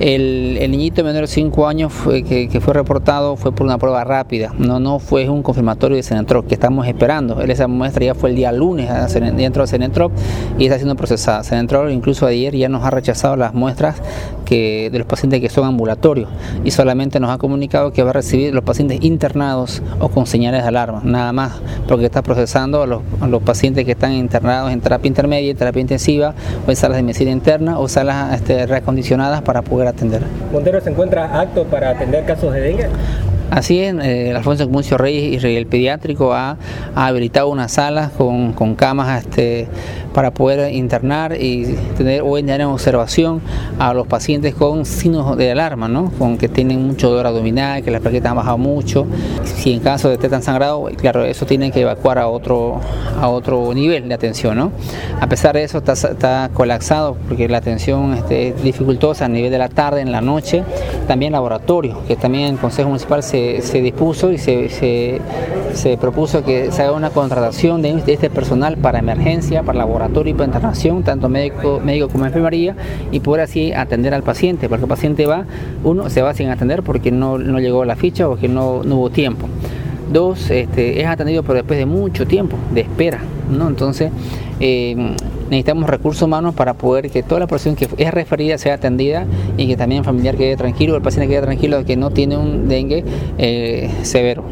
El, niñito menor de 5 años fue, que, fue reportado fue por una prueba rápida, no, no fue un confirmatorio de Cenetrop que estamos esperando. Esa muestra ya fue el día lunes dentro de Cenetrop y está siendo procesada. Cenetrop incluso ayer ya nos ha rechazado las muestras que, de los pacientes que son ambulatorios y solamente nos ha comunicado que va a recibir los pacientes internados o con señales de alarma, nada más, porque está procesando a los, pacientes que están internados en terapia intermedia, terapia intensiva o en salas de medicina interna o salas este, reacondicionadas para poder atender. ¿Montero se encuentra apto para atender casos de dengue? Así es, eh, Alfonso Comuncio Reyes y el pediátrico ha, habilitado una sala con, camas este, para poder internar y tener hoy en observación a los pacientes con signos de alarma, ¿no? con que tienen mucho dolor abdominal, que las plaquetas han bajado mucho. Si en caso de estar sangrado, claro, eso tiene que evacuar a otro, a otro nivel de atención. ¿no? A pesar de eso, está, colapsado porque la atención este, es dificultosa a nivel de la tarde, en la noche. También laboratorio, que también el Consejo Municipal se se, dispuso y se, propuso que se haga una contratación de, este personal para emergencia, para laboratorio y para internación, tanto médico, médico como enfermería, y poder así atender al paciente, porque el paciente va, uno, se va sin atender porque no, llegó la ficha o que no, hubo tiempo. Dos, este, es atendido pero después de mucho tiempo de espera, ¿no? Entonces, eh, necesitamos recursos humanos para poder que toda la población que es referida sea atendida y que también el familiar quede tranquilo, el paciente quede tranquilo de que no tiene un dengue eh, severo.